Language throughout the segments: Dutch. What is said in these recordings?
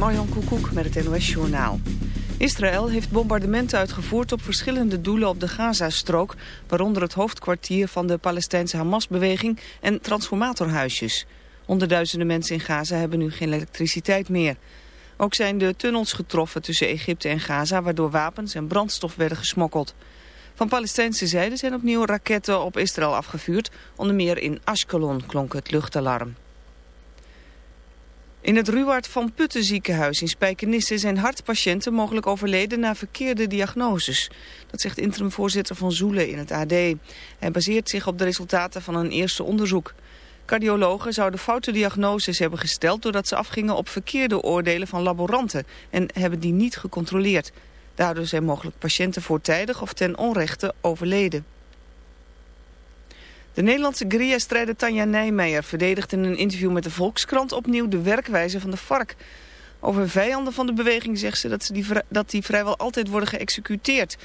Marjan Koekoek met het NOS-journaal. Israël heeft bombardementen uitgevoerd op verschillende doelen op de Gazastrook... waaronder het hoofdkwartier van de Palestijnse Hamas-beweging en transformatorhuisjes. Honderdduizenden mensen in Gaza hebben nu geen elektriciteit meer. Ook zijn de tunnels getroffen tussen Egypte en Gaza... waardoor wapens en brandstof werden gesmokkeld. Van Palestijnse zijde zijn opnieuw raketten op Israël afgevuurd. Onder meer in Ashkelon klonk het luchtalarm. In het Ruwaard van Putten ziekenhuis in Spijkenisse zijn hartpatiënten mogelijk overleden na verkeerde diagnoses. Dat zegt interimvoorzitter van Zoelen in het AD. Hij baseert zich op de resultaten van een eerste onderzoek. Cardiologen zouden foute diagnoses hebben gesteld doordat ze afgingen op verkeerde oordelen van laboranten en hebben die niet gecontroleerd. Daardoor zijn mogelijk patiënten voortijdig of ten onrechte overleden. De Nederlandse guerrilla-strijder Tanja Nijmeijer verdedigt in een interview met de Volkskrant opnieuw de werkwijze van de FARC. Over vijanden van de beweging zegt ze dat, ze die, dat die vrijwel altijd worden geëxecuteerd.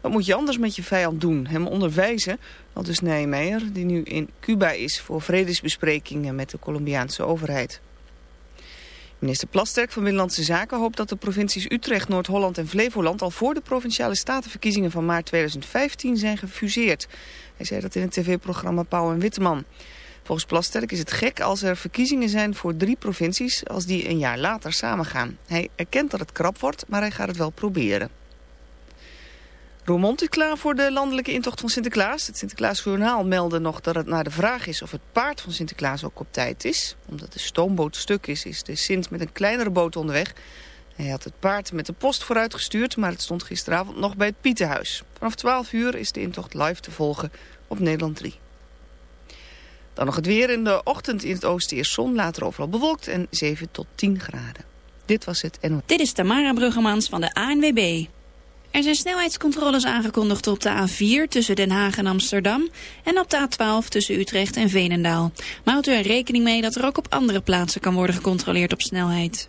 Wat moet je anders met je vijand doen? Hem onderwijzen? Dat Nijmeijer, die nu in Cuba is voor vredesbesprekingen met de Colombiaanse overheid. Minister Plasterk van Binnenlandse Zaken hoopt dat de provincies Utrecht, Noord-Holland en Flevoland al voor de provinciale statenverkiezingen van maart 2015 zijn gefuseerd. Hij zei dat in het tv-programma Pauw en Witteman. Volgens Plasterk is het gek als er verkiezingen zijn voor drie provincies als die een jaar later samengaan. Hij erkent dat het krap wordt, maar hij gaat het wel proberen. Roermond is klaar voor de landelijke intocht van Sinterklaas. Het Sinterklaasjournaal meldde nog dat het naar de vraag is of het paard van Sinterklaas ook op tijd is. Omdat de stoomboot stuk is, is de Sint met een kleinere boot onderweg. Hij had het paard met de post vooruitgestuurd, maar het stond gisteravond nog bij het Pietenhuis. Vanaf 12 uur is de intocht live te volgen op Nederland 3. Dan nog het weer. In de ochtend in het oosten is zon, later overal bewolkt en 7 tot 10 graden. Dit was het NO. Dit is Tamara Bruggemans van de ANWB. Er zijn snelheidscontroles aangekondigd op de A4 tussen Den Haag en Amsterdam... en op de A12 tussen Utrecht en Veenendaal. Maar houdt u er rekening mee dat er ook op andere plaatsen kan worden gecontroleerd op snelheid.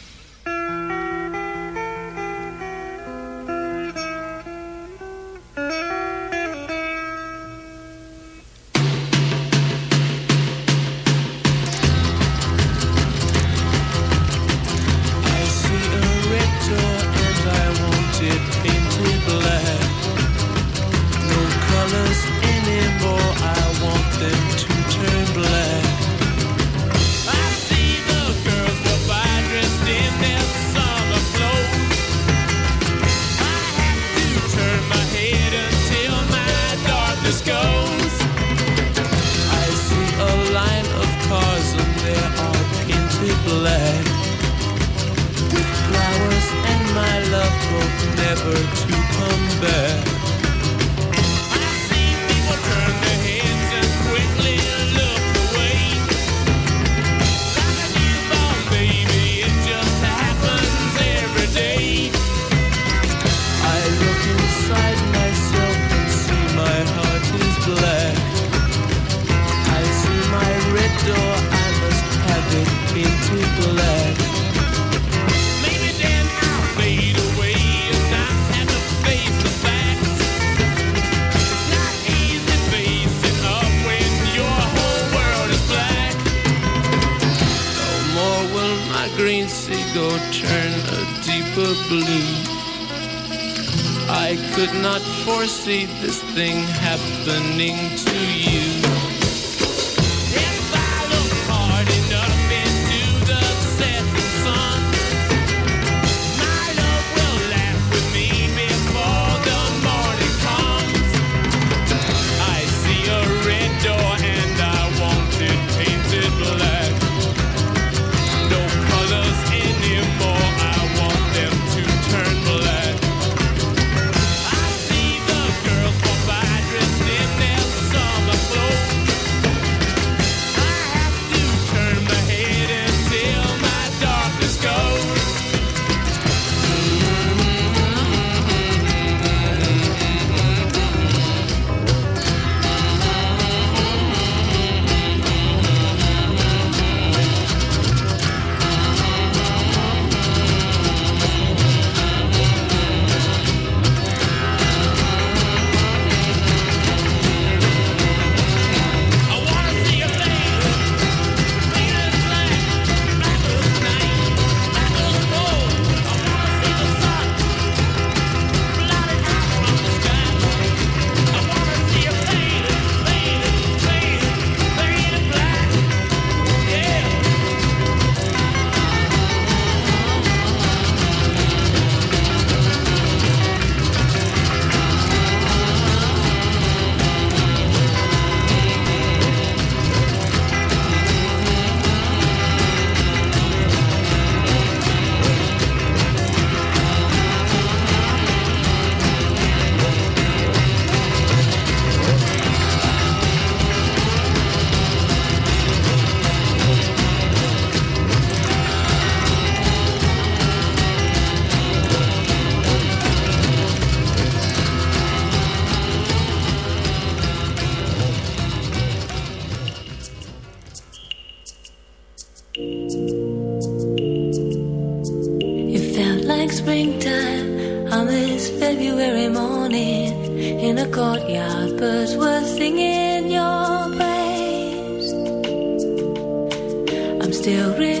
It felt like springtime on this February morning. In a courtyard, birds were singing your praise. I'm still.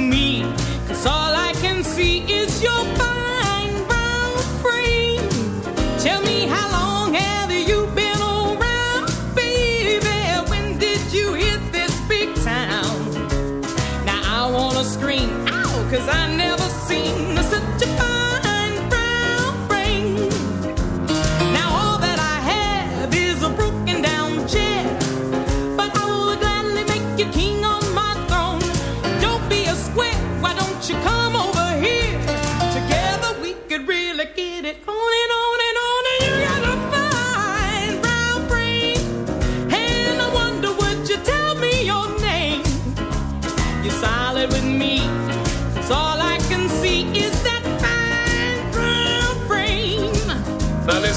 cause I never seen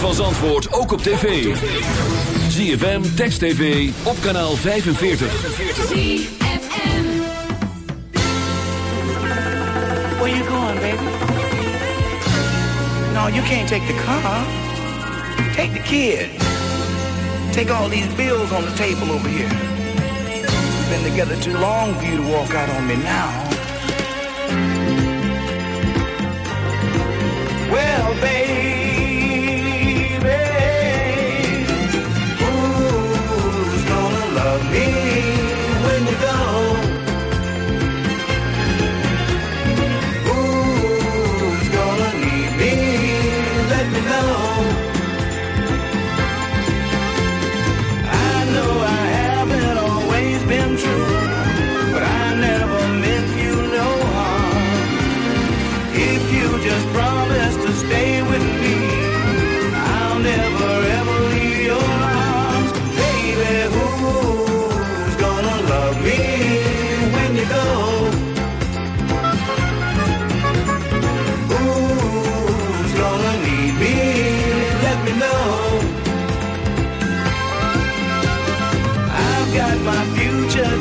van Zandvoort ook op tv. ZFM, Text TV, op kanaal 45. ZFM Where you going, baby? No, you can't take the car. Take the kid. Take all these bills on the table over here. We've been together too long for you to walk out on me now.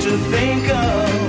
to think of.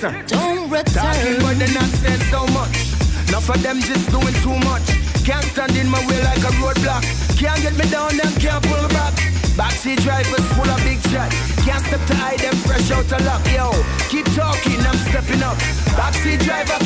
Don't return. Talking but they not saying so much. Enough of them just doing too much. Can't stand in my way like a roadblock. Can't get me down, and can't pull back. Backseat drivers full of big chat. Can't step to hide them fresh out of luck. Yo, keep talking, I'm stepping up. Backseat driver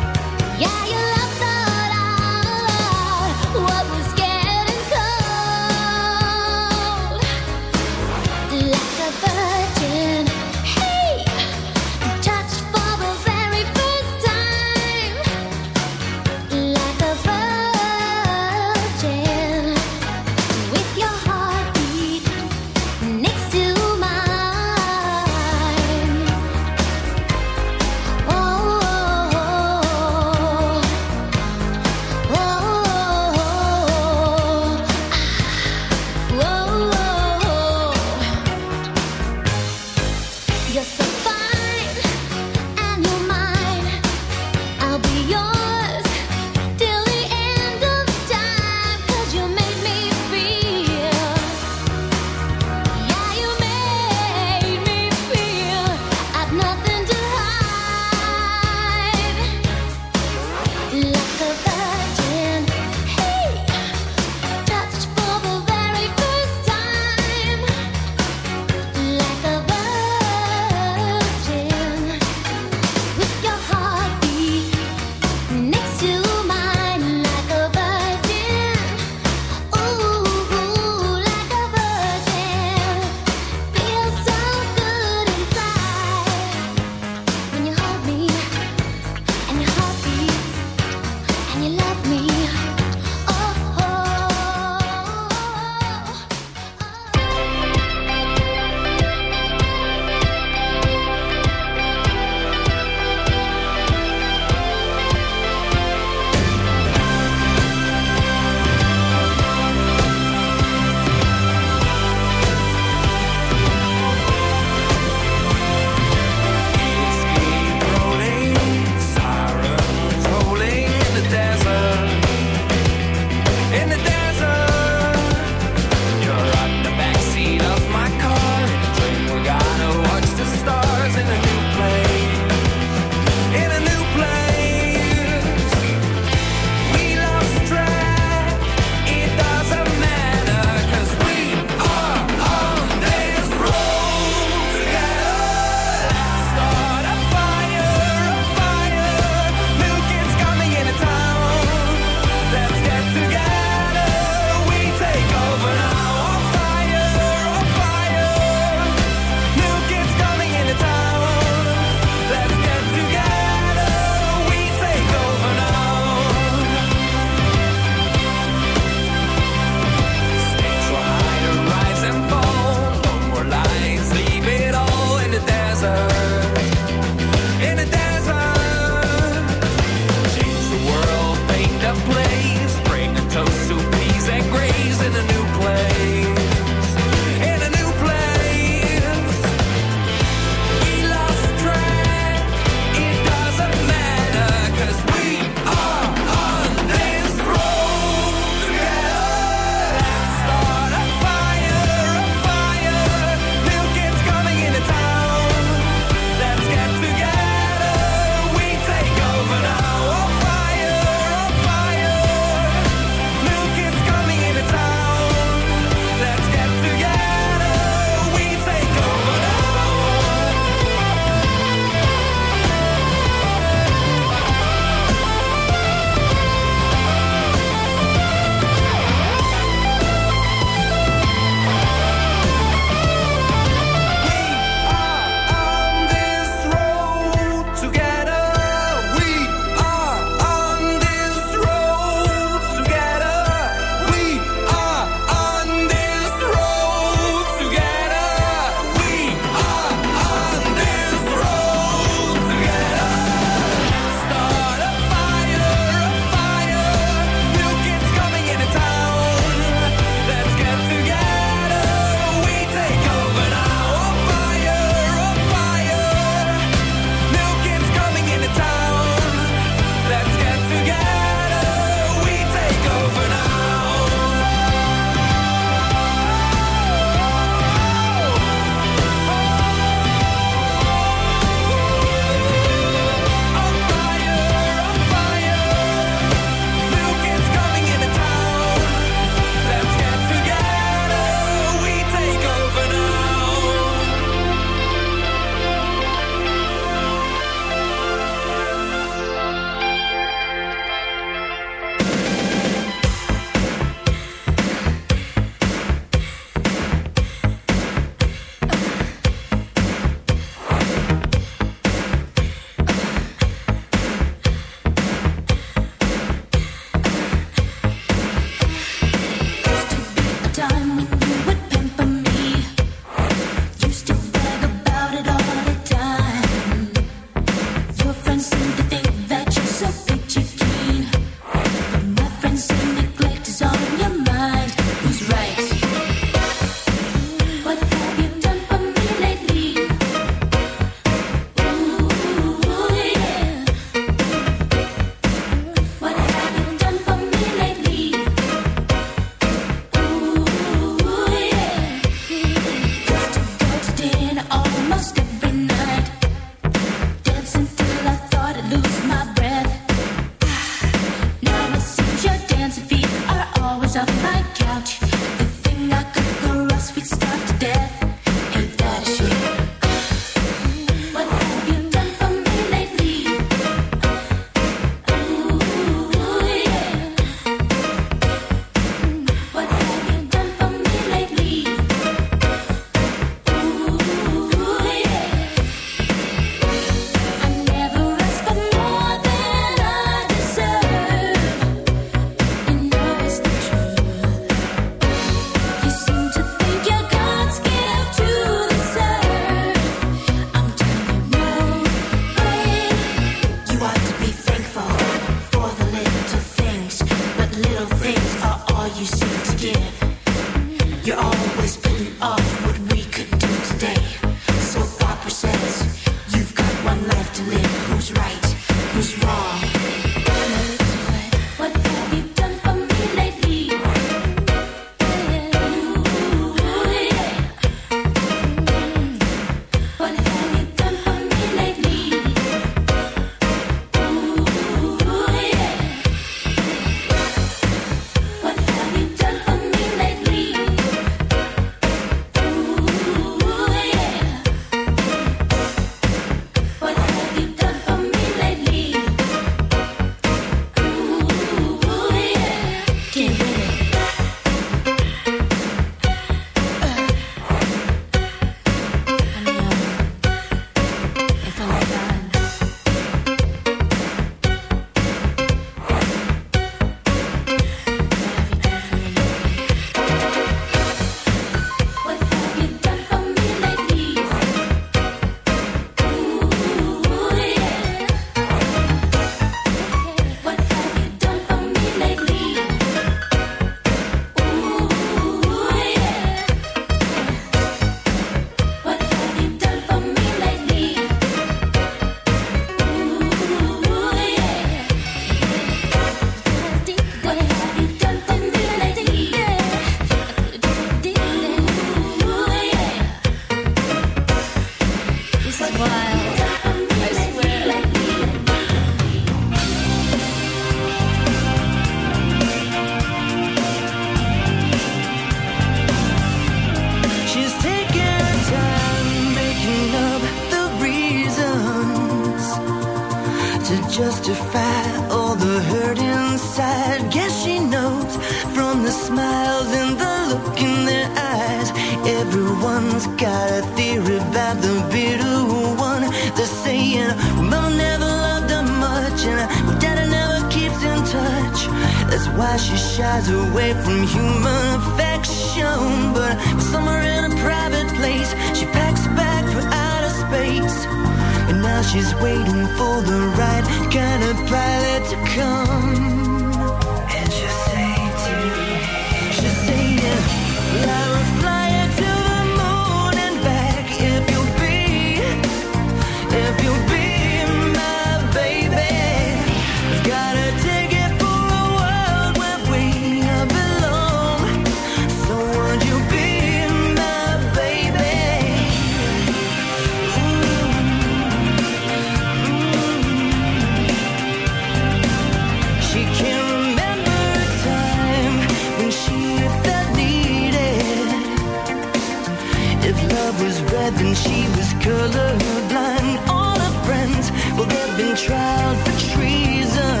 she was colorblind. All her friends, well, they've been tried for treason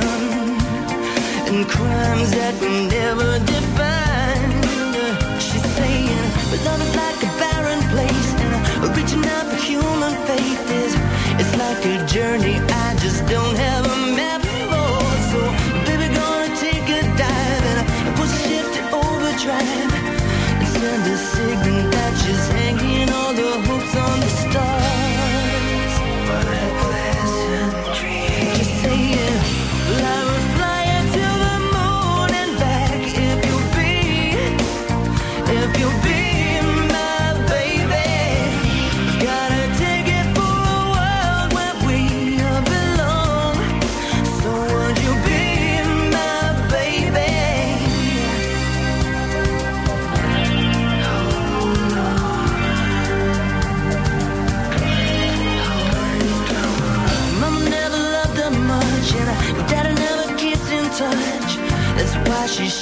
and crimes that were never defined. She's saying, but love is like a barren place, and reaching out for human faith is it's like a journey I just don't have a map for. So, baby, gonna take a dive and put shift to overdrive and send a signal that she's